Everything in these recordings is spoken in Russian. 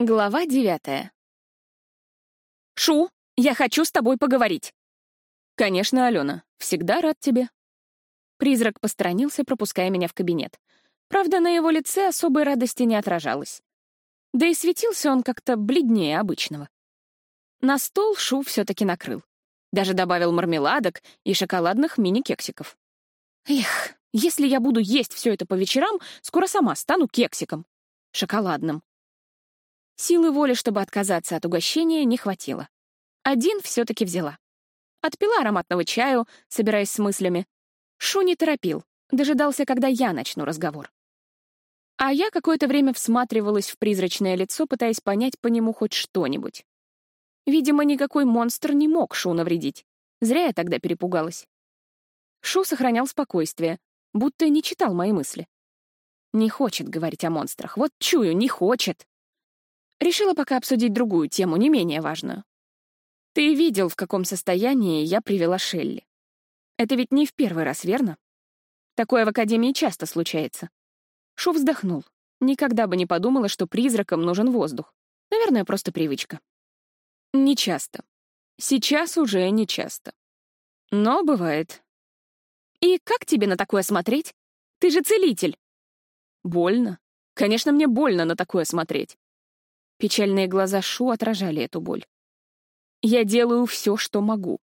Глава девятая. «Шу, я хочу с тобой поговорить!» «Конечно, Алена, всегда рад тебе». Призрак посторонился, пропуская меня в кабинет. Правда, на его лице особой радости не отражалось. Да и светился он как-то бледнее обычного. На стол Шу все-таки накрыл. Даже добавил мармеладок и шоколадных мини-кексиков. Эх, если я буду есть все это по вечерам, скоро сама стану кексиком. Шоколадным. Силы воли, чтобы отказаться от угощения, не хватило. Один все-таки взяла. Отпила ароматного чаю, собираясь с мыслями. Шу не торопил, дожидался, когда я начну разговор. А я какое-то время всматривалась в призрачное лицо, пытаясь понять по нему хоть что-нибудь. Видимо, никакой монстр не мог Шу навредить. Зря я тогда перепугалась. Шу сохранял спокойствие, будто не читал мои мысли. Не хочет говорить о монстрах. Вот чую, не хочет. Решила пока обсудить другую тему, не менее важную. Ты видел, в каком состоянии я привела Шелли. Это ведь не в первый раз, верно? Такое в Академии часто случается. Шу вздохнул. Никогда бы не подумала, что призракам нужен воздух. Наверное, просто привычка. Не часто. Сейчас уже не часто. Но бывает. И как тебе на такое смотреть? Ты же целитель. Больно. Конечно, мне больно на такое смотреть. Печальные глаза Шу отражали эту боль. «Я делаю все, что могу.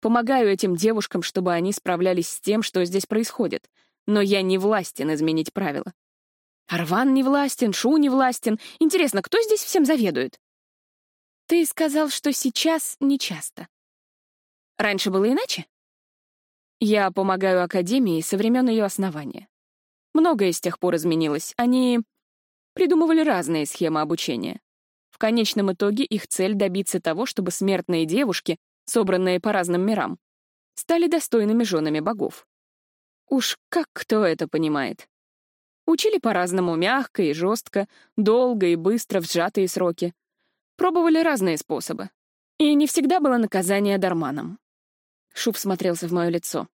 Помогаю этим девушкам, чтобы они справлялись с тем, что здесь происходит. Но я не властен изменить правила. Арван не властен, Шу не властен. Интересно, кто здесь всем заведует? Ты сказал, что сейчас нечасто. Раньше было иначе? Я помогаю Академии со времен ее основания. Многое с тех пор изменилось. Они придумывали разные схемы обучения конечном итоге их цель — добиться того, чтобы смертные девушки, собранные по разным мирам, стали достойными женами богов. Уж как кто это понимает? Учили по-разному, мягко и жестко, долго и быстро в сжатые сроки. Пробовали разные способы. И не всегда было наказание дарманом. Шуб смотрелся в мое лицо.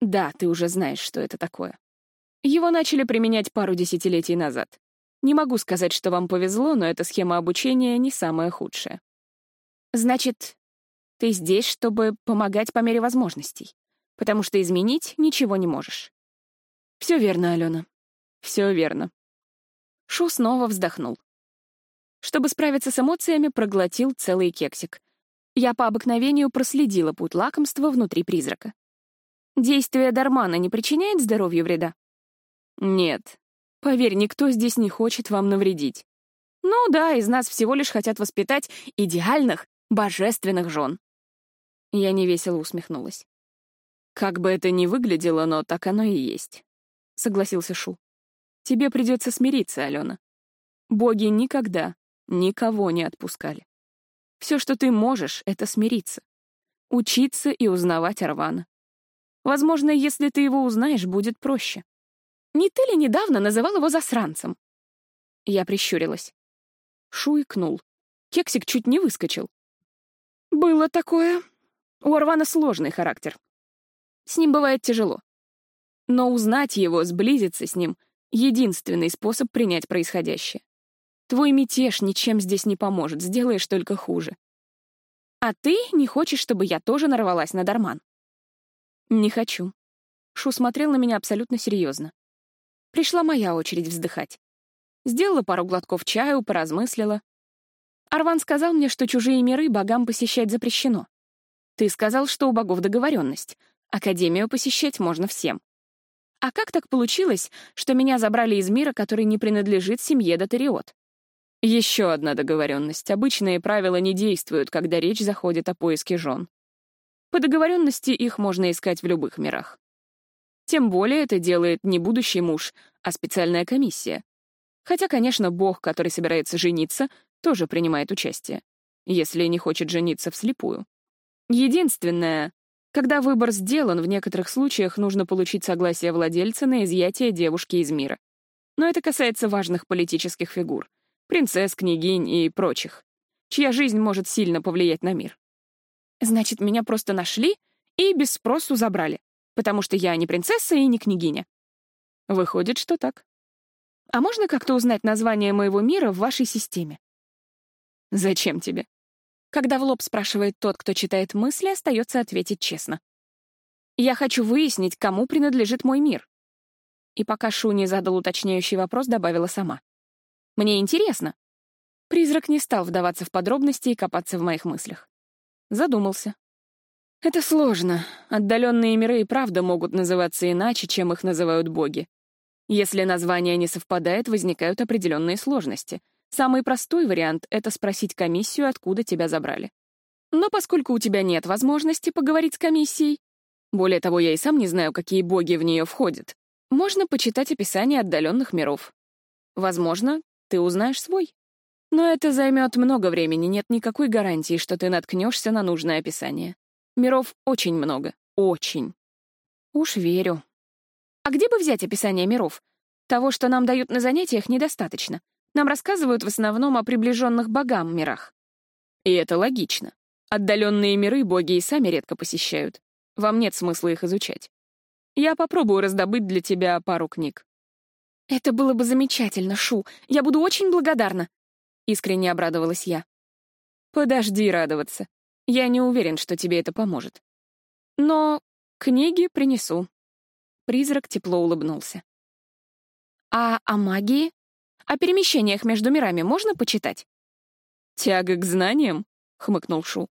«Да, ты уже знаешь, что это такое. Его начали применять пару десятилетий назад. Не могу сказать, что вам повезло, но эта схема обучения не самая худшая. Значит, ты здесь, чтобы помогать по мере возможностей, потому что изменить ничего не можешь. Все верно, Алена. Все верно. Шу снова вздохнул. Чтобы справиться с эмоциями, проглотил целый кексик. Я по обыкновению проследила путь лакомства внутри призрака. Действие Дармана не причиняет здоровью вреда? Нет, Поверь, никто здесь не хочет вам навредить. Ну да, из нас всего лишь хотят воспитать идеальных, божественных жен. Я невесело усмехнулась. Как бы это ни выглядело, но так оно и есть. Согласился Шу. Тебе придется смириться, Алена. Боги никогда никого не отпускали. Все, что ты можешь, — это смириться. Учиться и узнавать Арвана. Возможно, если ты его узнаешь, будет проще. Не ты ли недавно называл его засранцем?» Я прищурилась. Шу икнул. Кексик чуть не выскочил. «Было такое. У Арвана сложный характер. С ним бывает тяжело. Но узнать его, сблизиться с ним — единственный способ принять происходящее. Твой мятеж ничем здесь не поможет, сделаешь только хуже. А ты не хочешь, чтобы я тоже нарвалась на Дарман?» «Не хочу». Шу смотрел на меня абсолютно серьезно. Пришла моя очередь вздыхать. Сделала пару глотков чаю, поразмыслила. Арван сказал мне, что чужие миры богам посещать запрещено. Ты сказал, что у богов договоренность. Академию посещать можно всем. А как так получилось, что меня забрали из мира, который не принадлежит семье Датариот? Еще одна договоренность. Обычные правила не действуют, когда речь заходит о поиске жен. По договоренности их можно искать в любых мирах. Тем более это делает не будущий муж, а специальная комиссия. Хотя, конечно, бог, который собирается жениться, тоже принимает участие, если не хочет жениться вслепую. Единственное, когда выбор сделан, в некоторых случаях нужно получить согласие владельца на изъятие девушки из мира. Но это касается важных политических фигур — принцесс, княгинь и прочих, чья жизнь может сильно повлиять на мир. Значит, меня просто нашли и без спросу забрали потому что я не принцесса и не княгиня. Выходит, что так. А можно как-то узнать название моего мира в вашей системе? Зачем тебе? Когда в лоб спрашивает тот, кто читает мысли, остается ответить честно. Я хочу выяснить, кому принадлежит мой мир. И пока Шу не задал уточняющий вопрос, добавила сама. Мне интересно. Призрак не стал вдаваться в подробности и копаться в моих мыслях. Задумался. Это сложно. Отдаленные миры и правда могут называться иначе, чем их называют боги. Если название не совпадает, возникают определенные сложности — Самый простой вариант — это спросить комиссию, откуда тебя забрали. Но поскольку у тебя нет возможности поговорить с комиссией, более того, я и сам не знаю, какие боги в нее входят, можно почитать описание отдаленных миров. Возможно, ты узнаешь свой. Но это займет много времени, нет никакой гарантии, что ты наткнешься на нужное описание. Миров очень много. Очень. Уж верю. А где бы взять описание миров? Того, что нам дают на занятиях, недостаточно. Нам рассказывают в основном о приближенных богам мирах. И это логично. Отдаленные миры боги и сами редко посещают. Вам нет смысла их изучать. Я попробую раздобыть для тебя пару книг. Это было бы замечательно, Шу. Я буду очень благодарна. Искренне обрадовалась я. Подожди радоваться. Я не уверен, что тебе это поможет. Но книги принесу. Призрак тепло улыбнулся. А о магии? О перемещениях между мирами можно почитать?» «Тяга к знаниям?» — хмыкнул Шу.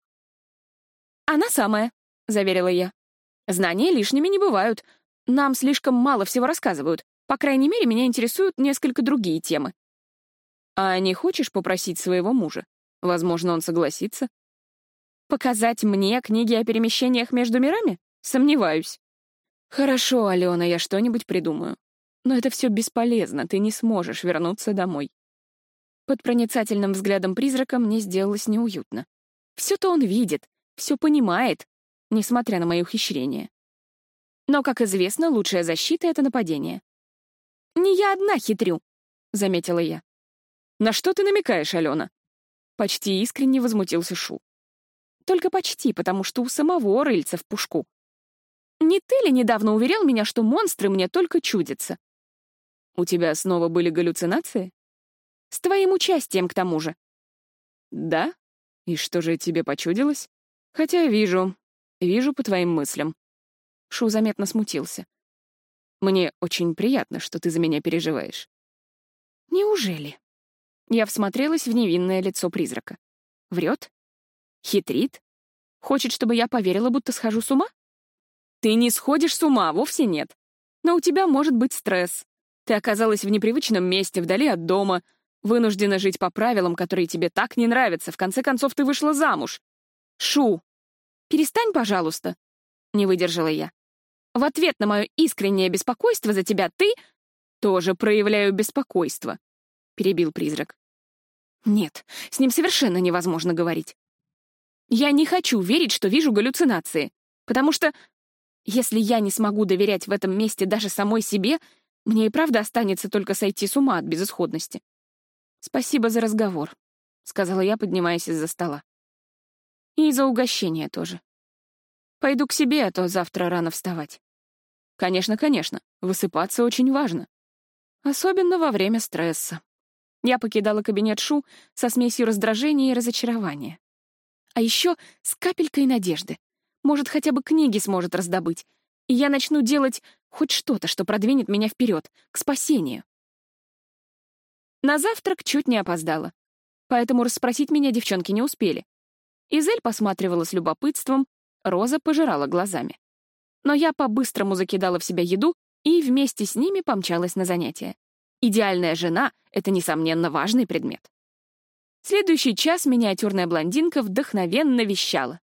«Она самая», — заверила я. «Знания лишними не бывают. Нам слишком мало всего рассказывают. По крайней мере, меня интересуют несколько другие темы». «А не хочешь попросить своего мужа? Возможно, он согласится». «Показать мне книги о перемещениях между мирами? Сомневаюсь». «Хорошо, Алена, я что-нибудь придумаю. Но это все бесполезно, ты не сможешь вернуться домой. Под проницательным взглядом призрака мне сделалось неуютно. Все-то он видит, все понимает, несмотря на мои ухищрения. Но, как известно, лучшая защита — это нападение. «Не я одна хитрю», — заметила я. «На что ты намекаешь, Алена?» Почти искренне возмутился Шу. Только почти, потому что у самого рыльца в пушку. «Не ты ли недавно уверял меня, что монстры мне только чудятся?» У тебя снова были галлюцинации? С твоим участием, к тому же. Да? И что же тебе почудилось? Хотя вижу, вижу по твоим мыслям. Шу заметно смутился. Мне очень приятно, что ты за меня переживаешь. Неужели? Я всмотрелась в невинное лицо призрака. Врет? Хитрит? Хочет, чтобы я поверила, будто схожу с ума? Ты не сходишь с ума, вовсе нет. Но у тебя может быть стресс, ты оказалась в непривычном месте, вдали от дома, вынуждена жить по правилам, которые тебе так не нравятся. В конце концов, ты вышла замуж. Шу, перестань, пожалуйста. Не выдержала я. В ответ на мое искреннее беспокойство за тебя ты тоже проявляю беспокойство, перебил призрак. Нет, с ним совершенно невозможно говорить. Я не хочу верить, что вижу галлюцинации, потому что если я не смогу доверять в этом месте даже самой себе, мне и правда останется только сойти с ума от безысходности. Спасибо за разговор, — сказала я, поднимаясь из-за стола. И за угощение тоже. Пойду к себе, а то завтра рано вставать. Конечно, конечно, высыпаться очень важно. Особенно во время стресса. Я покидала кабинет Шу со смесью раздражения и разочарования. А еще с капелькой надежды. Может, хотя бы книги сможет раздобыть, и я начну делать хоть что-то, что продвинет меня вперед, к спасению. На завтрак чуть не опоздала, поэтому расспросить меня девчонки не успели. Изель посматривала с любопытством, Роза пожирала глазами. Но я по-быстрому закидала в себя еду и вместе с ними помчалась на занятия. Идеальная жена — это, несомненно, важный предмет. Следующий час миниатюрная блондинка вдохновенно вещала.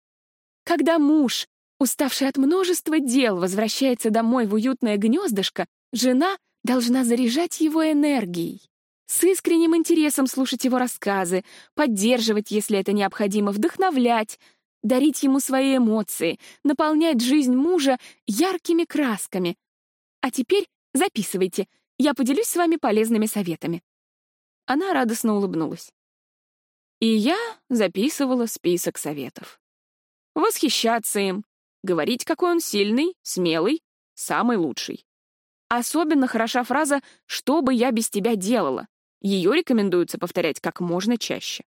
Когда муж Уставший от множества дел возвращается домой в уютное гнездышко, жена должна заряжать его энергией. С искренним интересом слушать его рассказы, поддерживать, если это необходимо, вдохновлять, дарить ему свои эмоции, наполнять жизнь мужа яркими красками. А теперь записывайте, я поделюсь с вами полезными советами. Она радостно улыбнулась. И я записывала список советов. Восхищаться им, Говорить, какой он сильный, смелый, самый лучший. Особенно хороша фраза «что бы я без тебя делала». Ее рекомендуется повторять как можно чаще.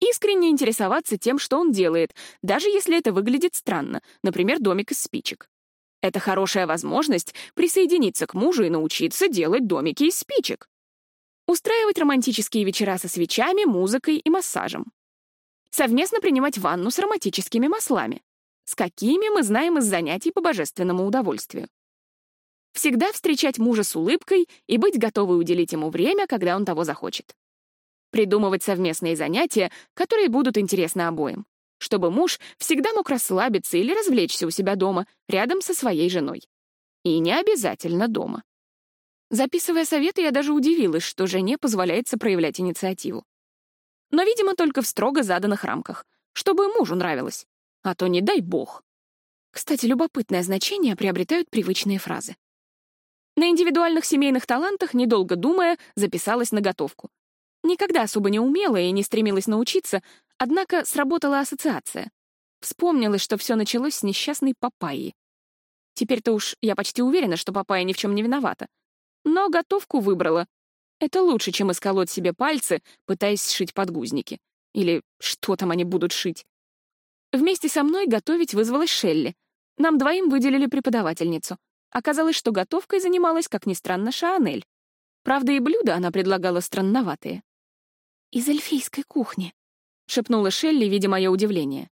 Искренне интересоваться тем, что он делает, даже если это выглядит странно, например, домик из спичек. Это хорошая возможность присоединиться к мужу и научиться делать домики из спичек. Устраивать романтические вечера со свечами, музыкой и массажем. Совместно принимать ванну с ароматическими маслами. С какими мы знаем из занятий по божественному удовольствию. Всегда встречать мужа с улыбкой и быть готовой уделить ему время, когда он того захочет. Придумывать совместные занятия, которые будут интересны обоим чтобы муж всегда мог расслабиться или развлечься у себя дома, рядом со своей женой. И не обязательно дома. Записывая советы, я даже удивилась, что жене позволяется проявлять инициативу. Но, видимо, только в строго заданных рамках, чтобы мужу нравилось. А то не дай бог. Кстати, любопытное значение приобретают привычные фразы. На индивидуальных семейных талантах, недолго думая, записалась на готовку. Никогда особо не умела и не стремилась научиться, Однако сработала ассоциация. Вспомнилось, что все началось с несчастной папайи. Теперь-то уж я почти уверена, что папайя ни в чем не виновата. Но готовку выбрала. Это лучше, чем исколоть себе пальцы, пытаясь сшить подгузники. Или что там они будут шить. Вместе со мной готовить вызвалась Шелли. Нам двоим выделили преподавательницу. Оказалось, что готовкой занималась, как ни странно, Шаанель. Правда, и блюда она предлагала странноватые. «Из эльфийской кухни», — шепнула Шелли, видя мое удивление.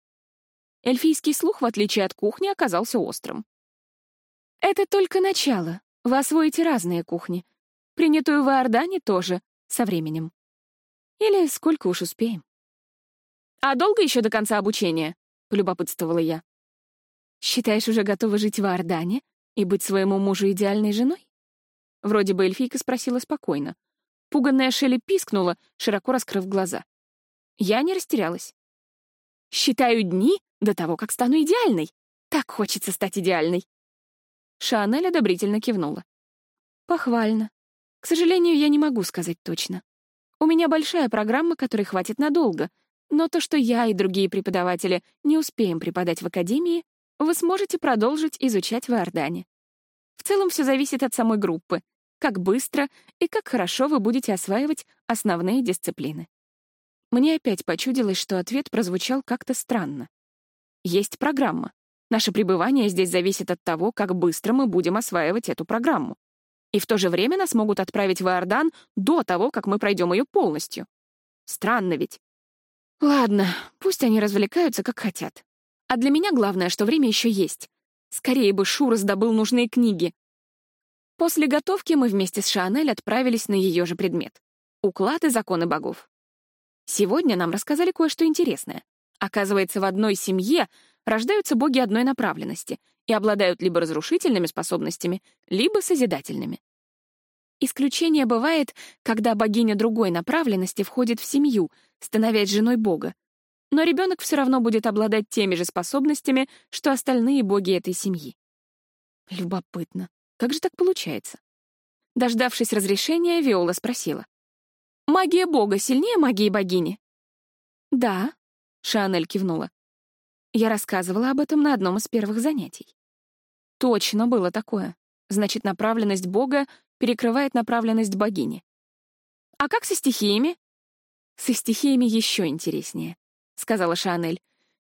Эльфийский слух, в отличие от кухни, оказался острым. «Это только начало. Вы освоите разные кухни. Принятую в Иордане тоже, со временем. Или сколько уж успеем». «А долго еще до конца обучения?» — полюбопытствовала я. «Считаешь, уже готова жить в Иордане и быть своему мужу идеальной женой?» Вроде бы эльфийка спросила спокойно. Пуганная Шелли пискнула, широко раскрыв глаза. Я не растерялась. Считаю дни до того, как стану идеальной. Так хочется стать идеальной. Шанель одобрительно кивнула. Похвально. К сожалению, я не могу сказать точно. У меня большая программа, которой хватит надолго, но то, что я и другие преподаватели не успеем преподать в академии, вы сможете продолжить изучать в Иордане. В целом все зависит от самой группы, как быстро и как хорошо вы будете осваивать основные дисциплины. Мне опять почудилось, что ответ прозвучал как-то странно. Есть программа. Наше пребывание здесь зависит от того, как быстро мы будем осваивать эту программу. И в то же время нас могут отправить в Иордан до того, как мы пройдем ее полностью. Странно ведь. Ладно, пусть они развлекаются, как хотят. А для меня главное, что время еще есть. Скорее бы Шу раздобыл нужные книги. После готовки мы вместе с Шанель отправились на ее же предмет — уклад и законы богов. Сегодня нам рассказали кое-что интересное. Оказывается, в одной семье рождаются боги одной направленности и обладают либо разрушительными способностями, либо созидательными. Исключение бывает, когда богиня другой направленности входит в семью, становясь женой бога. Но ребенок все равно будет обладать теми же способностями, что остальные боги этой семьи. Любопытно. Как же так получается? Дождавшись разрешения, Виола спросила. Магия бога сильнее магии богини?» «Да», — Шанель кивнула. Я рассказывала об этом на одном из первых занятий. Точно было такое. Значит, направленность бога перекрывает направленность богини. «А как со стихиями?» «Со стихиями еще интереснее», — сказала Шанель.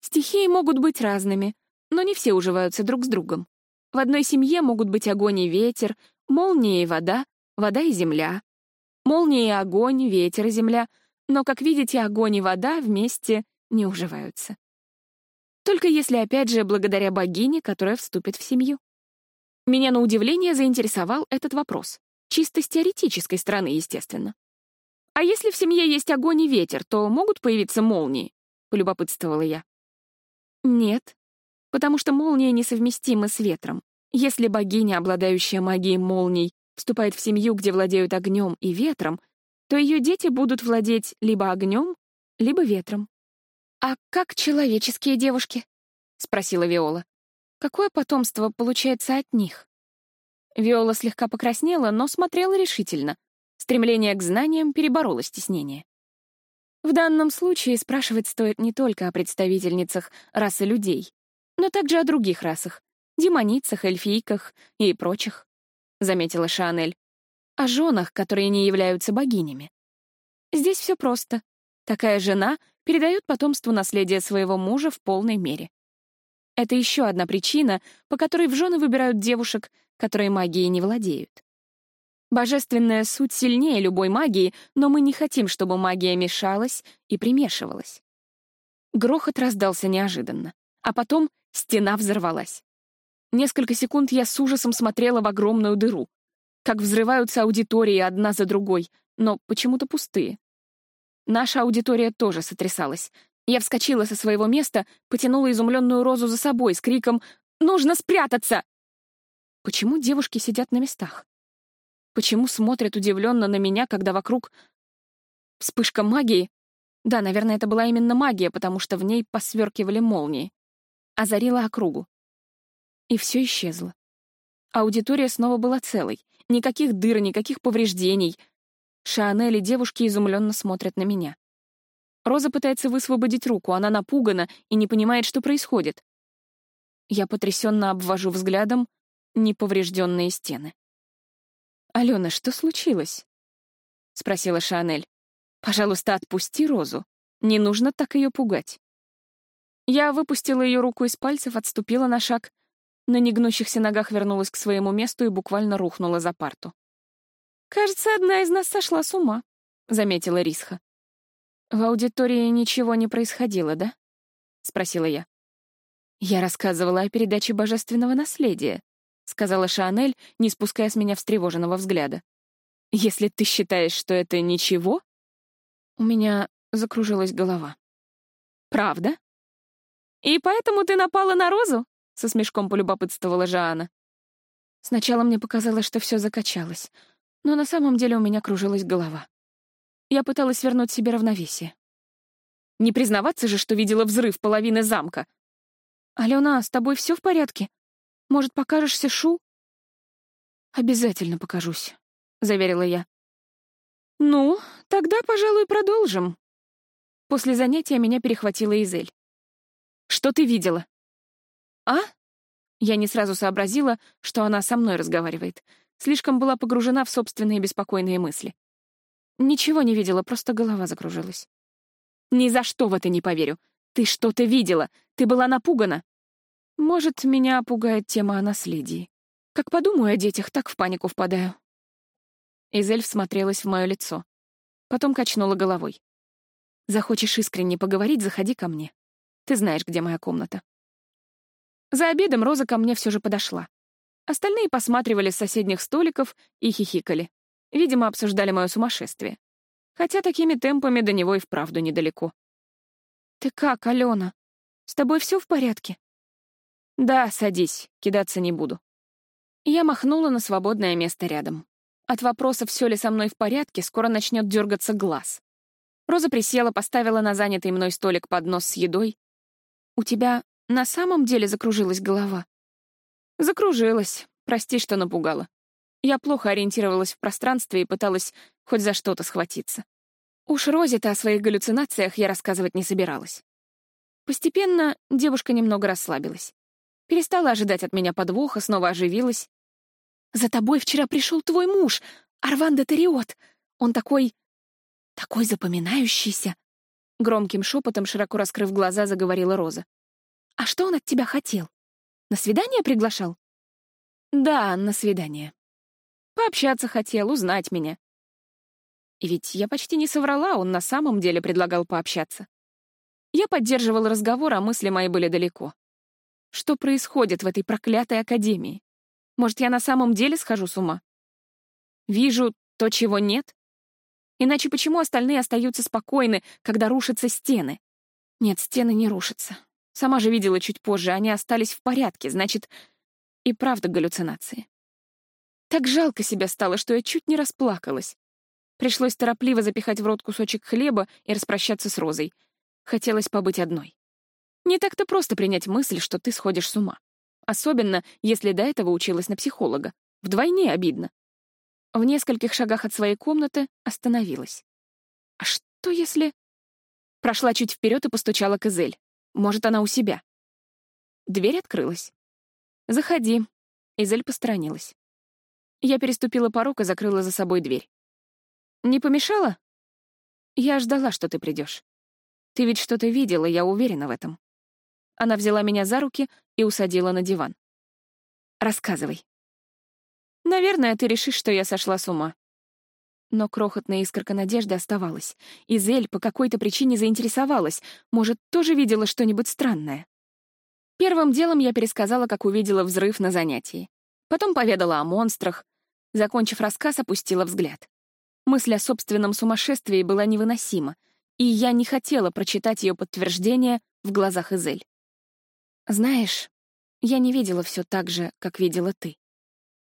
«Стихии могут быть разными, но не все уживаются друг с другом. В одной семье могут быть огонь и ветер, молния и вода, вода и земля, Молния и огонь, ветер и земля, но, как видите, огонь и вода вместе не уживаются. Только если, опять же, благодаря богине, которая вступит в семью. Меня на удивление заинтересовал этот вопрос. Чисто с теоретической стороны, естественно. «А если в семье есть огонь и ветер, то могут появиться молнии?» — полюбопытствовала я. «Нет, потому что молния несовместима с ветром. Если богиня, обладающая магией молний, вступает в семью, где владеют огнем и ветром, то ее дети будут владеть либо огнем, либо ветром. «А как человеческие девушки?» — спросила Виола. «Какое потомство получается от них?» Виола слегка покраснела, но смотрела решительно. Стремление к знаниям перебороло стеснение. В данном случае спрашивать стоит не только о представительницах расы людей, но также о других расах — демоницах, эльфийках и прочих. — заметила Шанель. «О женах, которые не являются богинями. Здесь все просто. Такая жена передает потомству наследие своего мужа в полной мере. Это еще одна причина, по которой в жены выбирают девушек, которые магией не владеют. Божественная суть сильнее любой магии, но мы не хотим, чтобы магия мешалась и примешивалась. Грохот раздался неожиданно, а потом стена взорвалась. Несколько секунд я с ужасом смотрела в огромную дыру, как взрываются аудитории одна за другой, но почему-то пустые. Наша аудитория тоже сотрясалась. Я вскочила со своего места, потянула изумленную розу за собой с криком «Нужно спрятаться!» Почему девушки сидят на местах? Почему смотрят удивленно на меня, когда вокруг... Вспышка магии? Да, наверное, это была именно магия, потому что в ней посверкивали молнии. Озарила округу. И все исчезло. Аудитория снова была целой. Никаких дыр, никаких повреждений. Шанель и девушки изумленно смотрят на меня. Роза пытается высвободить руку, она напугана и не понимает, что происходит. Я потрясенно обвожу взглядом неповрежденные стены. «Алена, что случилось?» — спросила Шанель. «Пожалуйста, отпусти Розу. Не нужно так ее пугать». Я выпустила ее руку из пальцев, отступила на шаг, на негнущихся ногах вернулась к своему месту и буквально рухнула за парту. «Кажется, одна из нас сошла с ума», — заметила Рисха. «В аудитории ничего не происходило, да?» — спросила я. «Я рассказывала о передаче божественного наследия», — сказала Шанель, не спуская с меня встревоженного взгляда. «Если ты считаешь, что это ничего...» У меня закружилась голова. «Правда?» «И поэтому ты напала на Розу?» — со смешком полюбопытствовала Жаана. Сначала мне показалось, что все закачалось — но на самом деле у меня кружилась голова. Я пыталась вернуть себе равновесие. Не признаваться же, что видела взрыв половины замка. «Алена, с тобой все в порядке? Может, покажешься Шу?» «Обязательно покажусь», — заверила я. «Ну, тогда, пожалуй, продолжим». После занятия меня перехватила Изель. «Что ты видела?» «А?» Я не сразу сообразила, что она со мной разговаривает. Слишком была погружена в собственные беспокойные мысли. Ничего не видела, просто голова закружилась. «Ни за что в это не поверю. Ты что-то видела. Ты была напугана». Может, меня пугает тема о наследии. Как подумаю о детях, так в панику впадаю. Изель всмотрелась в мое лицо. Потом качнула головой. «Захочешь искренне поговорить, заходи ко мне. Ты знаешь, где моя комната». За обедом Роза ко мне все же подошла. Остальные посматривали с соседних столиков и хихикали. Видимо, обсуждали мое сумасшествие. Хотя такими темпами до него и вправду недалеко. «Ты как, Алена? С тобой все в порядке?» «Да, садись, кидаться не буду». Я махнула на свободное место рядом. От вопроса, все ли со мной в порядке, скоро начнет дергаться глаз. Роза присела, поставила на занятый мной столик поднос с едой. «У тебя на самом деле закружилась голова?» Закружилась. Прости, что напугала. Я плохо ориентировалась в пространстве и пыталась хоть за что-то схватиться. Уж Розе-то о своих галлюцинациях я рассказывать не собиралась. Постепенно девушка немного расслабилась. Перестала ожидать от меня подвоха, снова оживилась. «За тобой вчера пришел твой муж, Арван де Териот. Он такой... такой запоминающийся!» Громким шепотом, широко раскрыв глаза, заговорила Роза. «А что он от тебя хотел?» На свидание приглашал? Да, на свидание. Пообщаться хотел, узнать меня. И ведь я почти не соврала, он на самом деле предлагал пообщаться. Я поддерживал разговор, а мысли мои были далеко. Что происходит в этой проклятой академии? Может, я на самом деле схожу с ума? Вижу то, чего нет? Иначе почему остальные остаются спокойны, когда рушатся стены? Нет, стены не рушатся. Сама же видела чуть позже, они остались в порядке, значит, и правда галлюцинации. Так жалко себя стало, что я чуть не расплакалась. Пришлось торопливо запихать в рот кусочек хлеба и распрощаться с Розой. Хотелось побыть одной. Не так-то просто принять мысль, что ты сходишь с ума. Особенно, если до этого училась на психолога. Вдвойне обидно. В нескольких шагах от своей комнаты остановилась. А что если... Прошла чуть вперед и постучала к Эзель. Может, она у себя. Дверь открылась. «Заходи». Изель посторонилась. Я переступила порог и закрыла за собой дверь. «Не помешала?» «Я ждала, что ты придешь. Ты ведь что-то видела, я уверена в этом. Она взяла меня за руки и усадила на диван. Рассказывай. Наверное, ты решишь, что я сошла с ума. Но крохотная искорка надежды оставалась. И Зель по какой-то причине заинтересовалась. Может, тоже видела что-нибудь странное. Первым делом я пересказала, как увидела взрыв на занятии. Потом поведала о монстрах. Закончив рассказ, опустила взгляд. Мысль о собственном сумасшествии была невыносима, и я не хотела прочитать ее подтверждение в глазах Изель. «Знаешь, я не видела все так же, как видела ты.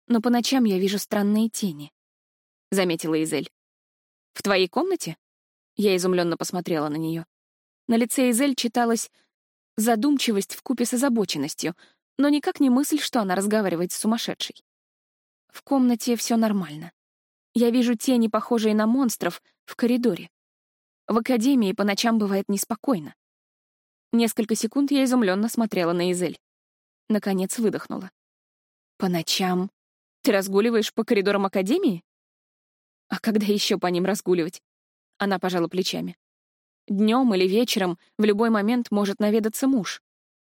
Но по ночам я вижу странные тени», — заметила Изель. «В твоей комнате?» Я изумленно посмотрела на нее. На лице Изель читалась задумчивость в купе с озабоченностью, но никак не мысль, что она разговаривает с сумасшедшей. В комнате все нормально. Я вижу тени, похожие на монстров, в коридоре. В академии по ночам бывает неспокойно. Несколько секунд я изумленно смотрела на Изель. Наконец выдохнула. «По ночам ты разгуливаешь по коридорам Академии?» «А когда еще по ним разгуливать?» Она пожала плечами. Днем или вечером в любой момент может наведаться муж.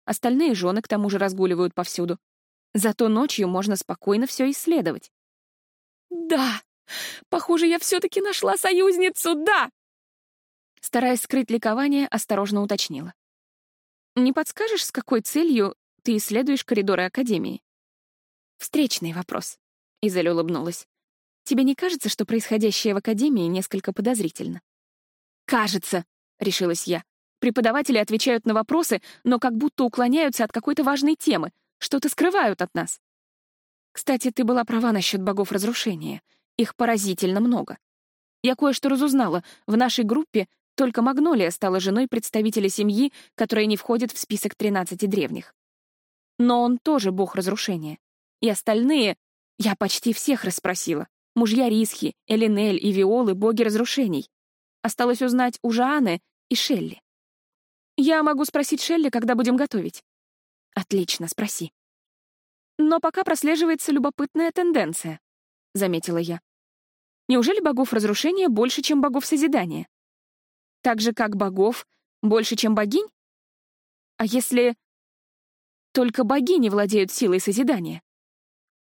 Остальные жены к тому же разгуливают повсюду. Зато ночью можно спокойно все исследовать. «Да! Похоже, я все-таки нашла союзницу, да!» Стараясь скрыть ликование, осторожно уточнила. «Не подскажешь, с какой целью ты исследуешь коридоры Академии?» «Встречный вопрос», — Изель улыбнулась. «Тебе не кажется, что происходящее в Академии несколько подозрительно?» «Кажется», — решилась я. «Преподаватели отвечают на вопросы, но как будто уклоняются от какой-то важной темы, что-то скрывают от нас». «Кстати, ты была права насчет богов разрушения. Их поразительно много. Я кое-что разузнала. В нашей группе только Магнолия стала женой представителя семьи, которая не входит в список 13 древних. Но он тоже бог разрушения. И остальные... Я почти всех расспросила. Мужья Рисхи, Элинель и Виолы — боги разрушений. Осталось узнать у Жааны и Шелли. Я могу спросить Шелли, когда будем готовить. Отлично, спроси. Но пока прослеживается любопытная тенденция, — заметила я. Неужели богов разрушения больше, чем богов созидания? Так же, как богов, больше, чем богинь? А если только богини владеют силой созидания?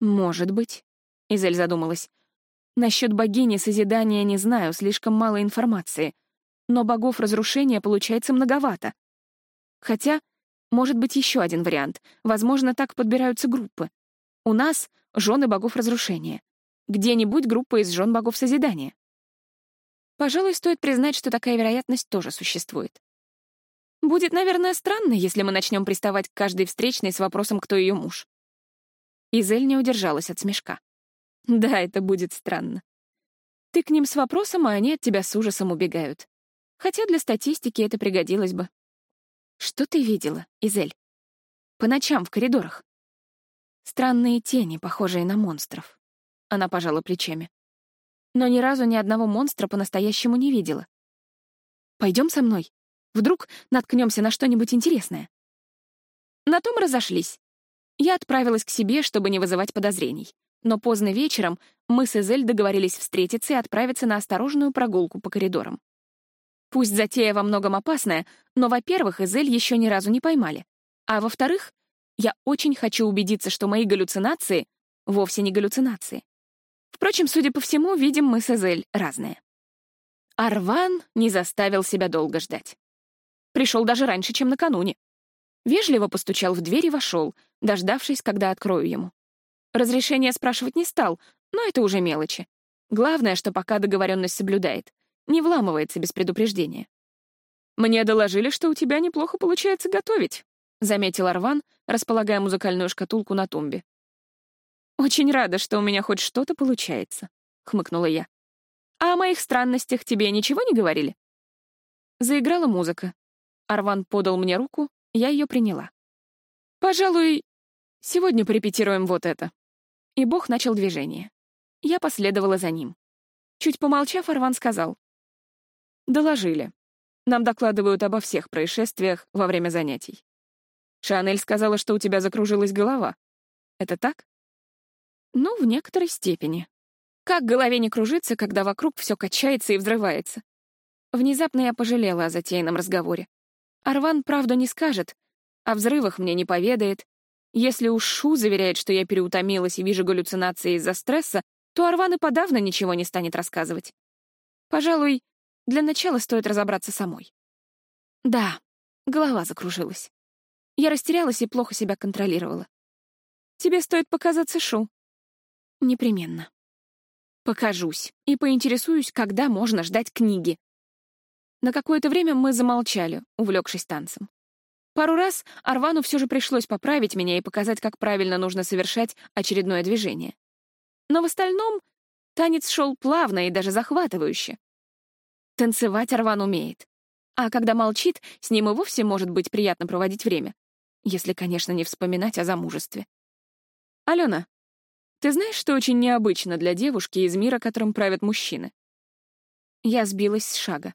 Может быть, — Изель задумалась. Насчет богини созидания не знаю, слишком мало информации. Но богов разрушения получается многовато. Хотя, может быть, еще один вариант. Возможно, так подбираются группы. У нас — жены богов разрушения. Где-нибудь группа из жен богов созидания. Пожалуй, стоит признать, что такая вероятность тоже существует. Будет, наверное, странно, если мы начнем приставать к каждой встречной с вопросом, кто ее муж. Изель не удержалась от смешка. Да, это будет странно. Ты к ним с вопросом, а они от тебя с ужасом убегают. Хотя для статистики это пригодилось бы. Что ты видела, Изель? По ночам в коридорах. Странные тени, похожие на монстров. Она пожала плечами но ни разу ни одного монстра по-настоящему не видела. Пойдем со мной. Вдруг наткнемся на что-нибудь интересное. На том разошлись. Я отправилась к себе, чтобы не вызывать подозрений. Но поздно вечером мы с Эзель договорились встретиться и отправиться на осторожную прогулку по коридорам. Пусть затея во многом опасная, но, во-первых, Эзель еще ни разу не поймали. А во-вторых, я очень хочу убедиться, что мои галлюцинации вовсе не галлюцинации. Впрочем, судя по всему, видим мы с Эзель разные. Арван не заставил себя долго ждать. Пришел даже раньше, чем накануне. Вежливо постучал в дверь и вошел, дождавшись, когда открою ему. Разрешения спрашивать не стал, но это уже мелочи. Главное, что пока договоренность соблюдает, не вламывается без предупреждения. «Мне доложили, что у тебя неплохо получается готовить», — заметил Арван, располагая музыкальную шкатулку на тумбе. «Очень рада, что у меня хоть что-то получается», — хмыкнула я. «А о моих странностях тебе ничего не говорили?» Заиграла музыка. Арван подал мне руку, я ее приняла. «Пожалуй, сегодня порепетируем вот это». И Бог начал движение. Я последовала за ним. Чуть помолчав, Арван сказал. «Доложили. Нам докладывают обо всех происшествиях во время занятий. Шанель сказала, что у тебя закружилась голова. Это так?» Ну, в некоторой степени. Как голове не кружиться, когда вокруг все качается и взрывается? Внезапно я пожалела о затеянном разговоре. Арван правду не скажет, о взрывах мне не поведает. Если уж Шу заверяет, что я переутомилась и вижу галлюцинации из-за стресса, то Арван и подавно ничего не станет рассказывать. Пожалуй, для начала стоит разобраться самой. Да, голова закружилась. Я растерялась и плохо себя контролировала. Тебе стоит показаться Шу. Непременно. Покажусь и поинтересуюсь, когда можно ждать книги. На какое-то время мы замолчали, увлекшись танцем. Пару раз Арвану все же пришлось поправить меня и показать, как правильно нужно совершать очередное движение. Но в остальном танец шел плавно и даже захватывающе. Танцевать Арван умеет. А когда молчит, с ним и вовсе может быть приятно проводить время. Если, конечно, не вспоминать о замужестве. «Алена, ты знаешь, что очень необычно для девушки из мира, которым правят мужчины?» Я сбилась с шага.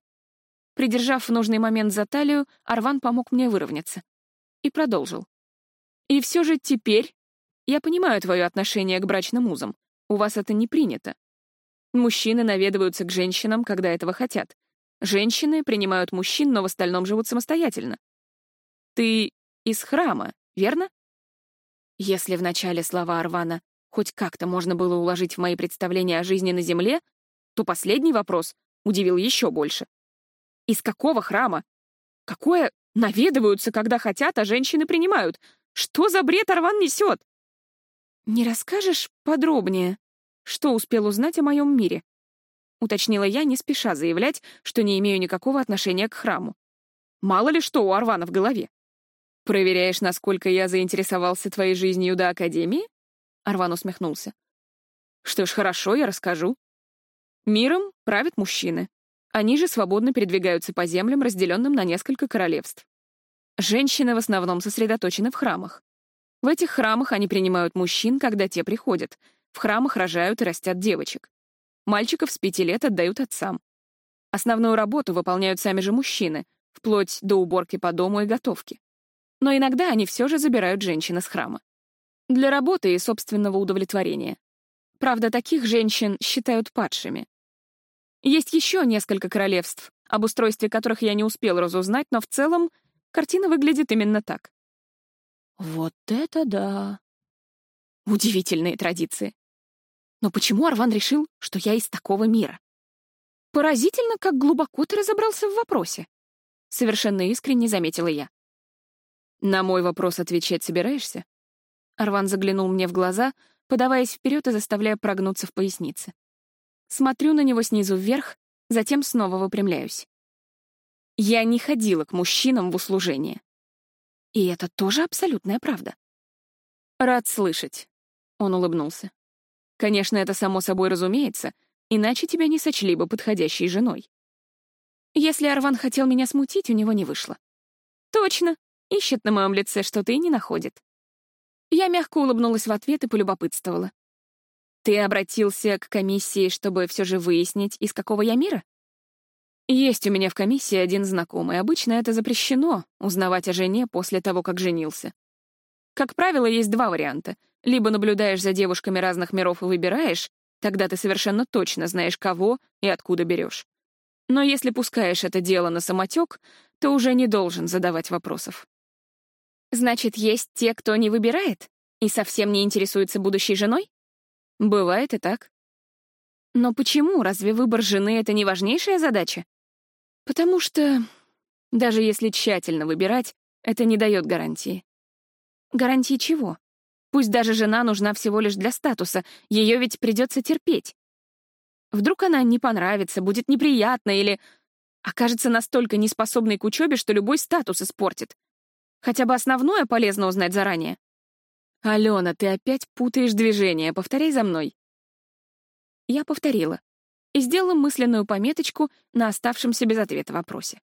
Придержав в нужный момент за талию, Арван помог мне выровняться. И продолжил. «И все же теперь я понимаю твое отношение к брачным узам. У вас это не принято. Мужчины наведываются к женщинам, когда этого хотят. Женщины принимают мужчин, но в остальном живут самостоятельно. Ты из храма, верно? Если в начале слова Арвана хоть как-то можно было уложить в мои представления о жизни на земле, то последний вопрос удивил еще больше. Из какого храма? Какое наведываются, когда хотят, а женщины принимают? Что за бред Арван несет? Не расскажешь подробнее, что успел узнать о моем мире? Уточнила я, не спеша заявлять, что не имею никакого отношения к храму. Мало ли что у Арвана в голове. «Проверяешь, насколько я заинтересовался твоей жизнью до Академии?» Арван усмехнулся. «Что ж, хорошо, я расскажу. Миром правят мужчины. Они же свободно передвигаются по землям, разделенным на несколько королевств. Женщины в основном сосредоточены в храмах. В этих храмах они принимают мужчин, когда те приходят. В храмах рожают и растят девочек. Мальчиков с пяти лет отдают отцам. Основную работу выполняют сами же мужчины, вплоть до уборки по дому и готовки. Но иногда они все же забирают женщин из храма. Для работы и собственного удовлетворения. Правда, таких женщин считают падшими. Есть еще несколько королевств, об устройстве которых я не успел разузнать, но в целом картина выглядит именно так. Вот это да! Удивительные традиции. Но почему Арван решил, что я из такого мира? Поразительно, как глубоко ты разобрался в вопросе. Совершенно искренне заметила я. На мой вопрос отвечать собираешься? Арван заглянул мне в глаза, подаваясь вперед и заставляя прогнуться в пояснице. Смотрю на него снизу вверх, затем снова выпрямляюсь. Я не ходила к мужчинам в услужение. И это тоже абсолютная правда. «Рад слышать», — он улыбнулся. «Конечно, это само собой разумеется, иначе тебя не сочли бы подходящей женой. Если Арван хотел меня смутить, у него не вышло. Точно, ищет на моем лице что-то и не находит. Я мягко улыбнулась в ответ и полюбопытствовала. Ты обратился к комиссии, чтобы все же выяснить, из какого я мира? Есть у меня в комиссии один знакомый. Обычно это запрещено — узнавать о жене после того, как женился. Как правило, есть два варианта. Либо наблюдаешь за девушками разных миров и выбираешь, тогда ты совершенно точно знаешь, кого и откуда берешь. Но если пускаешь это дело на самотек, то уже не должен задавать вопросов. Значит, есть те, кто не выбирает и совсем не интересуется будущей женой? Бывает и так. Но почему? Разве выбор жены — это не важнейшая задача? Потому что, даже если тщательно выбирать, это не дает гарантии. Гарантии чего? Пусть даже жена нужна всего лишь для статуса, ее ведь придется терпеть. Вдруг она не понравится, будет неприятна или окажется настолько неспособной к учебе, что любой статус испортит. Хотя бы основное полезно узнать заранее. «Алена, ты опять путаешь движения. Повторяй за мной». Я повторила и сделала мысленную пометочку на оставшемся без ответа вопросе.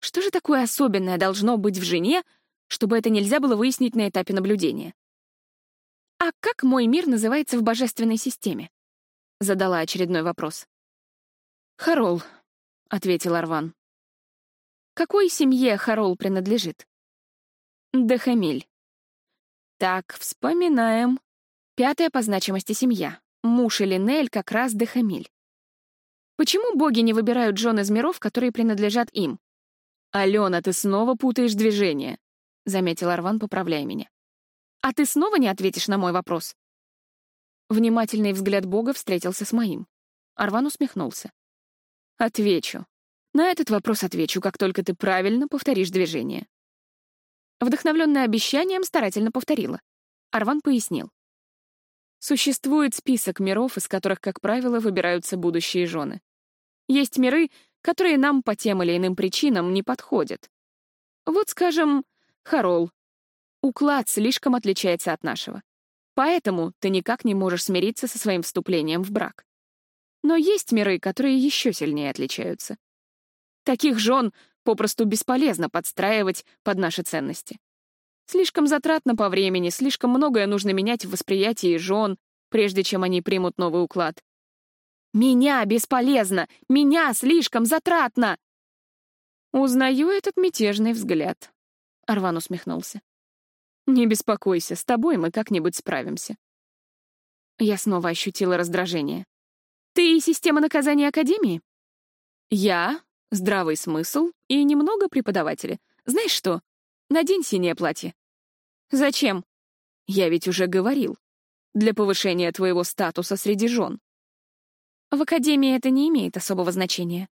Что же такое особенное должно быть в жене, чтобы это нельзя было выяснить на этапе наблюдения? «А как мой мир называется в божественной системе?» — задала очередной вопрос. «Харол», — ответил Арван. «Какой семье Харол принадлежит?» «Дехамиль». Так, вспоминаем. Пятая по значимости семья. Муж Элинель как раз Дехамиль. Почему боги не выбирают жен из миров, которые принадлежат им? «Алена, ты снова путаешь движение», — заметил Арван, поправляя меня. «А ты снова не ответишь на мой вопрос?» Внимательный взгляд бога встретился с моим. Арван усмехнулся. «Отвечу. На этот вопрос отвечу, как только ты правильно повторишь движение». Вдохновленная обещанием, старательно повторила. Арван пояснил. Существует список миров, из которых, как правило, выбираются будущие жены. Есть миры, которые нам по тем или иным причинам не подходят. Вот, скажем, Харол. Уклад слишком отличается от нашего. Поэтому ты никак не можешь смириться со своим вступлением в брак. Но есть миры, которые еще сильнее отличаются. Таких жен попросту бесполезно подстраивать под наши ценности. Слишком затратно по времени, слишком многое нужно менять в восприятии жен, прежде чем они примут новый уклад. «Меня бесполезно! Меня слишком затратно!» «Узнаю этот мятежный взгляд», — Арван усмехнулся. «Не беспокойся, с тобой мы как-нибудь справимся». Я снова ощутила раздражение. «Ты система наказания Академии?» «Я, здравый смысл и немного преподаватели. Знаешь что, Надень синее платье». «Зачем?» «Я ведь уже говорил. Для повышения твоего статуса среди жен». «В Академии это не имеет особого значения».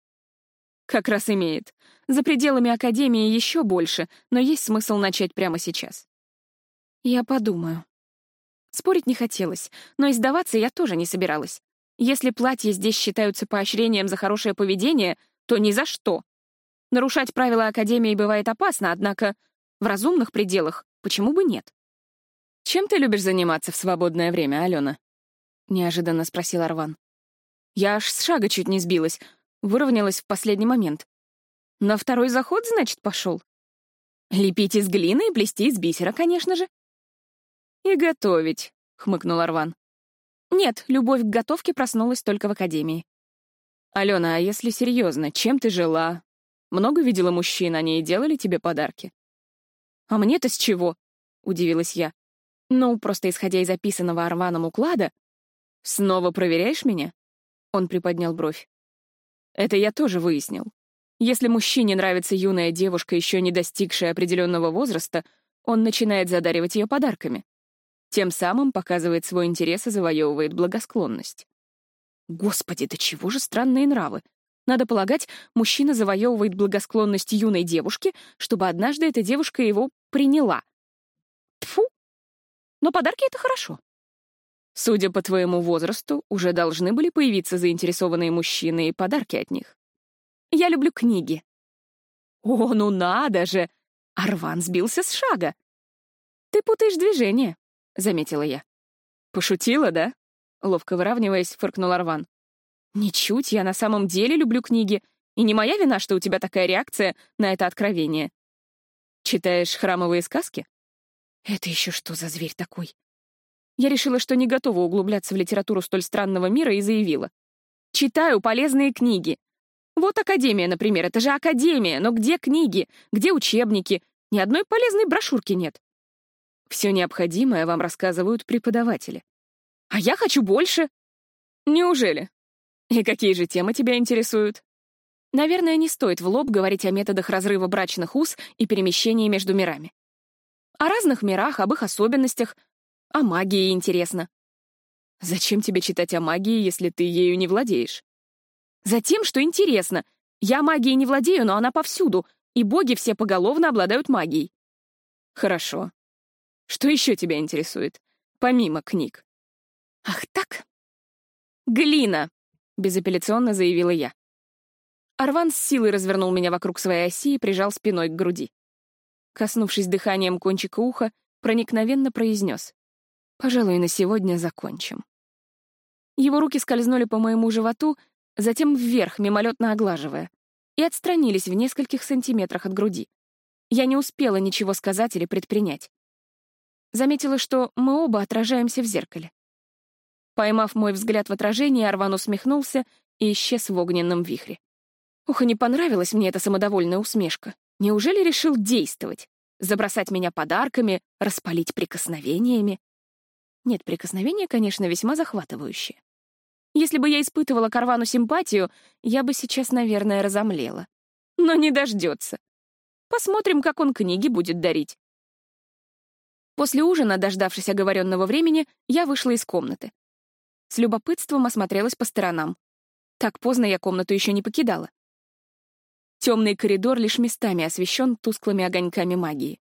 «Как раз имеет. За пределами Академии еще больше, но есть смысл начать прямо сейчас». «Я подумаю». Спорить не хотелось, но издаваться я тоже не собиралась. Если платья здесь считаются поощрением за хорошее поведение, то ни за что. Нарушать правила Академии бывает опасно, однако в разумных пределах, почему бы нет? «Чем ты любишь заниматься в свободное время, Алена?» — неожиданно спросил Арван. Я аж с шага чуть не сбилась, выровнялась в последний момент. На второй заход, значит, пошел. Лепить из глины и плести из бисера, конечно же. «И готовить», — хмыкнул Арван. «Нет, любовь к готовке проснулась только в академии». «Алена, а если серьезно, чем ты жила? Много видела мужчин, они и делали тебе подарки?» «А мне-то с чего?» — удивилась я. «Ну, просто исходя из описанного Арваном уклада...» «Снова проверяешь меня?» Он приподнял бровь. «Это я тоже выяснил. Если мужчине нравится юная девушка, еще не достигшая определенного возраста, он начинает задаривать ее подарками. Тем самым показывает свой интерес и завоевывает благосклонность. Господи, да чего же странные нравы? Надо полагать, мужчина завоевывает благосклонность юной девушки, чтобы однажды эта девушка его приняла. Тфу. Но подарки — это хорошо. Судя по твоему возрасту, уже должны были появиться заинтересованные мужчины и подарки от них. Я люблю книги. О, ну надо же! Арван сбился с шага. Ты путаешь движение, — заметила я. Пошутила, да? Ловко выравниваясь, фыркнул Арван. Ничуть, я на самом деле люблю книги, и не моя вина, что у тебя такая реакция на это откровение. Читаешь храмовые сказки? Это еще что за зверь такой? Я решила, что не готова углубляться в литературу столь странного мира и заявила. Читаю полезные книги. Вот Академия, например, это же Академия, но где книги, где учебники? Ни одной полезной брошюрки нет. Все необходимое вам рассказывают преподаватели. А я хочу больше. Неужели? И какие же темы тебя интересуют? Наверное, не стоит в лоб говорить о методах разрыва брачных уз и перемещении между мирами. О разных мирах, об их особенностях, о магии интересно. Зачем тебе читать о магии, если ты ею не владеешь? Затем, что интересно. Я магией не владею, но она повсюду, и боги все поголовно обладают магией. Хорошо. Что еще тебя интересует, помимо книг? Ах так? Глина, — безапелляционно заявила я. Арван с силой развернул меня вокруг своей оси и прижал спиной к груди. Коснувшись дыханием кончика уха, проникновенно произнес. «Пожалуй, на сегодня закончим». Его руки скользнули по моему животу, затем вверх, мимолетно оглаживая, и отстранились в нескольких сантиметрах от груди. Я не успела ничего сказать или предпринять. Заметила, что мы оба отражаемся в зеркале. Поймав мой взгляд в отражении, Арван усмехнулся и исчез в огненном вихре. И не понравилась мне эта самодовольная усмешка. Неужели решил действовать? Забросать меня подарками, распалить прикосновениями? Нет, прикосновения, конечно, весьма захватывающие. Если бы я испытывала Карвану симпатию, я бы сейчас, наверное, разомлела. Но не дождется. Посмотрим, как он книги будет дарить. После ужина, дождавшись оговоренного времени, я вышла из комнаты. С любопытством осмотрелась по сторонам. Так поздно я комнату еще не покидала. Темный коридор лишь местами освещен тусклыми огоньками магии.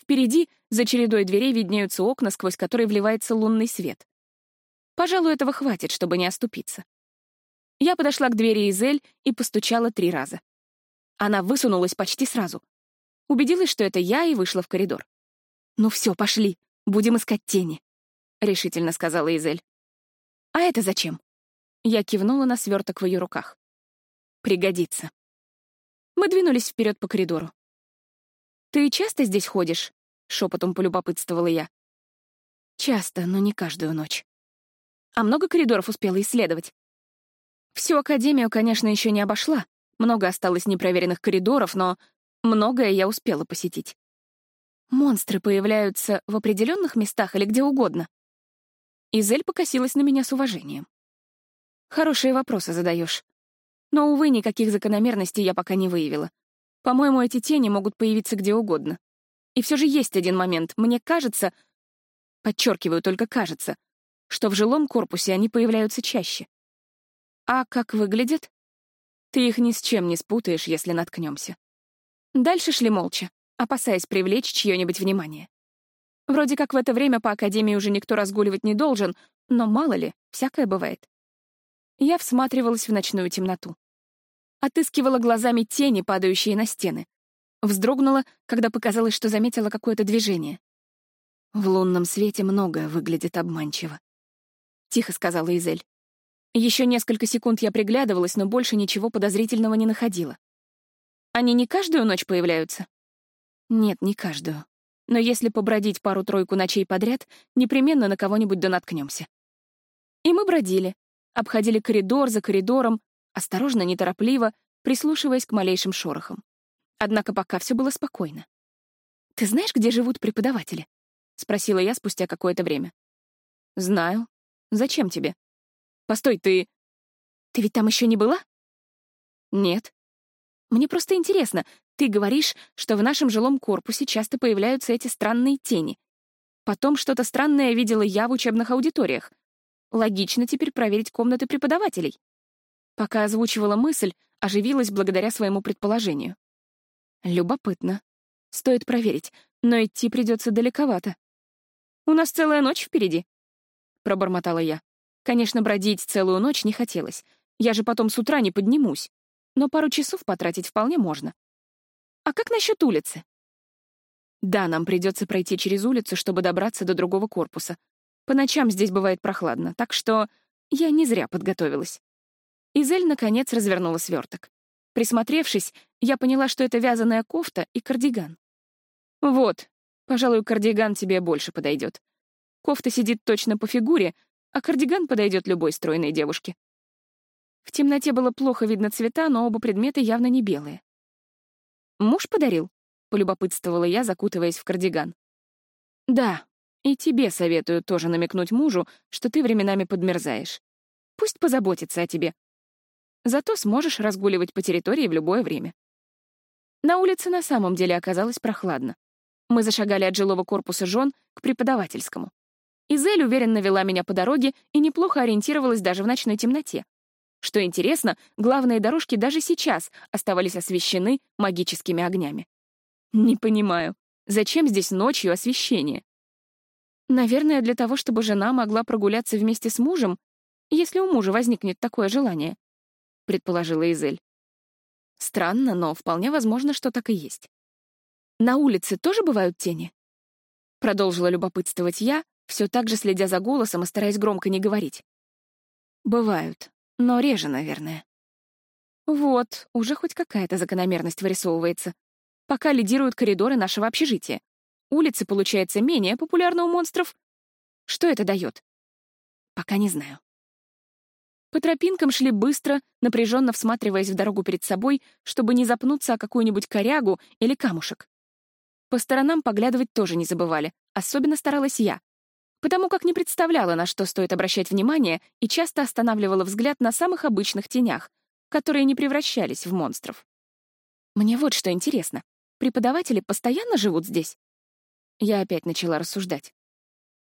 Впереди, за чередой дверей, виднеются окна, сквозь которые вливается лунный свет. Пожалуй, этого хватит, чтобы не оступиться. Я подошла к двери Изель и постучала три раза. Она высунулась почти сразу. Убедилась, что это я, и вышла в коридор. «Ну все, пошли, будем искать тени», — решительно сказала Изель. «А это зачем?» Я кивнула на сверток в ее руках. «Пригодится». Мы двинулись вперед по коридору. «Ты часто здесь ходишь?» — шепотом полюбопытствовала я. «Часто, но не каждую ночь». «А много коридоров успела исследовать?» Всю Академию, конечно, еще не обошла. Много осталось непроверенных коридоров, но многое я успела посетить. Монстры появляются в определенных местах или где угодно. Изель покосилась на меня с уважением. Хорошие вопросы задаешь. Но, увы, никаких закономерностей я пока не выявила. По-моему, эти тени могут появиться где угодно. И все же есть один момент. Мне кажется, подчеркиваю, только кажется, что в жилом корпусе они появляются чаще. А как выглядят? Ты их ни с чем не спутаешь, если наткнемся. Дальше шли молча, опасаясь привлечь чье-нибудь внимание. Вроде как в это время по Академии уже никто разгуливать не должен, но мало ли, всякое бывает. Я всматривалась в ночную темноту. Отыскивала глазами тени, падающие на стены. Вздрогнула, когда показалось, что заметила какое-то движение. В лунном свете многое выглядит обманчиво. Тихо сказала Изель. Еще несколько секунд я приглядывалась, но больше ничего подозрительного не находила. Они не каждую ночь появляются? Нет, не каждую. Но если побродить пару-тройку ночей подряд, непременно на кого-нибудь да наткнемся. И мы бродили, обходили коридор за коридором, осторожно, неторопливо, прислушиваясь к малейшим шорохам. Однако пока все было спокойно. «Ты знаешь, где живут преподаватели?» — спросила я спустя какое-то время. «Знаю. Зачем тебе?» «Постой, ты...» «Ты ведь там еще не была?» «Нет». «Мне просто интересно. Ты говоришь, что в нашем жилом корпусе часто появляются эти странные тени. Потом что-то странное видела я в учебных аудиториях. Логично теперь проверить комнаты преподавателей. Пока озвучивала мысль, оживилась благодаря своему предположению. Любопытно. Стоит проверить, но идти придется далековато. «У нас целая ночь впереди», — пробормотала я. Конечно, бродить целую ночь не хотелось. Я же потом с утра не поднимусь. Но пару часов потратить вполне можно. А как насчет улицы? Да, нам придется пройти через улицу, чтобы добраться до другого корпуса. По ночам здесь бывает прохладно, так что я не зря подготовилась. Изель, наконец, развернула сверток. Присмотревшись, я поняла, что это вязаная кофта и кардиган. Вот, пожалуй, кардиган тебе больше подойдет. Кофта сидит точно по фигуре, а кардиган подойдет любой стройной девушке. В темноте было плохо видно цвета, но оба предмета явно не белые. «Муж подарил?» — полюбопытствовала я, закутываясь в кардиган. «Да, и тебе советую тоже намекнуть мужу, что ты временами подмерзаешь. Пусть позаботится о тебе. Зато сможешь разгуливать по территории в любое время. На улице на самом деле оказалось прохладно. Мы зашагали от жилого корпуса жен к преподавательскому. Изель уверенно вела меня по дороге и неплохо ориентировалась даже в ночной темноте. Что интересно, главные дорожки даже сейчас оставались освещены магическими огнями. Не понимаю, зачем здесь ночью освещение? Наверное, для того, чтобы жена могла прогуляться вместе с мужем, если у мужа возникнет такое желание, — предположила Изель. Странно, но вполне возможно, что так и есть. На улице тоже бывают тени? Продолжила любопытствовать я, все так же следя за голосом и стараясь громко не говорить. Бывают, но реже, наверное. Вот, уже хоть какая-то закономерность вырисовывается. Пока лидируют коридоры нашего общежития. Улицы, получается, менее популярны у монстров. Что это дает? Пока не знаю. По тропинкам шли быстро, напряженно всматриваясь в дорогу перед собой, чтобы не запнуться о какую-нибудь корягу или камушек. По сторонам поглядывать тоже не забывали, особенно старалась я. Потому как не представляла, на что стоит обращать внимание, и часто останавливала взгляд на самых обычных тенях, которые не превращались в монстров. Мне вот что интересно. Преподаватели постоянно живут здесь? Я опять начала рассуждать.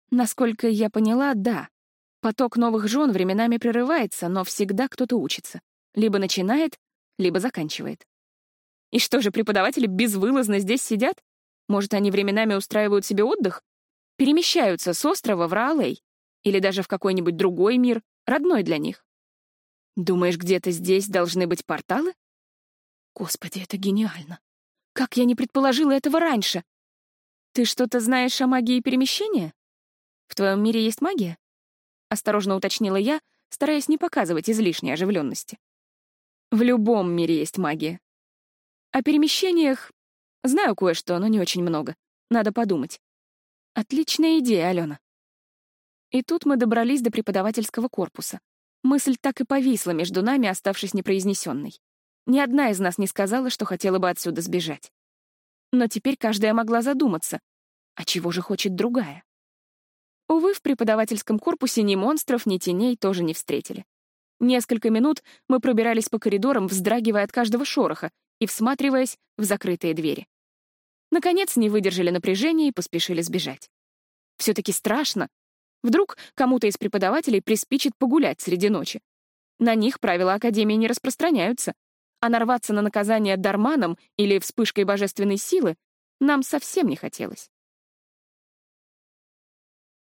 Насколько я поняла, да. Поток новых жен временами прерывается, но всегда кто-то учится. Либо начинает, либо заканчивает. И что же, преподаватели безвылазно здесь сидят? Может, они временами устраивают себе отдых? Перемещаются с острова в Раалей? Или даже в какой-нибудь другой мир, родной для них? Думаешь, где-то здесь должны быть порталы? Господи, это гениально. Как я не предположила этого раньше? Ты что-то знаешь о магии перемещения? В твоем мире есть магия? Осторожно уточнила я, стараясь не показывать излишней оживленности. В любом мире есть магия. О перемещениях знаю кое-что, но не очень много. Надо подумать. Отличная идея, Алена. И тут мы добрались до преподавательского корпуса. Мысль так и повисла между нами, оставшись непроизнесенной. Ни одна из нас не сказала, что хотела бы отсюда сбежать. Но теперь каждая могла задуматься, а чего же хочет другая? Увы, в преподавательском корпусе ни монстров, ни теней тоже не встретили. Несколько минут мы пробирались по коридорам, вздрагивая от каждого шороха и всматриваясь в закрытые двери. Наконец, не выдержали напряжения и поспешили сбежать. Все-таки страшно. Вдруг кому-то из преподавателей приспичит погулять среди ночи. На них правила Академии не распространяются, а нарваться на наказание дарманом или вспышкой божественной силы нам совсем не хотелось.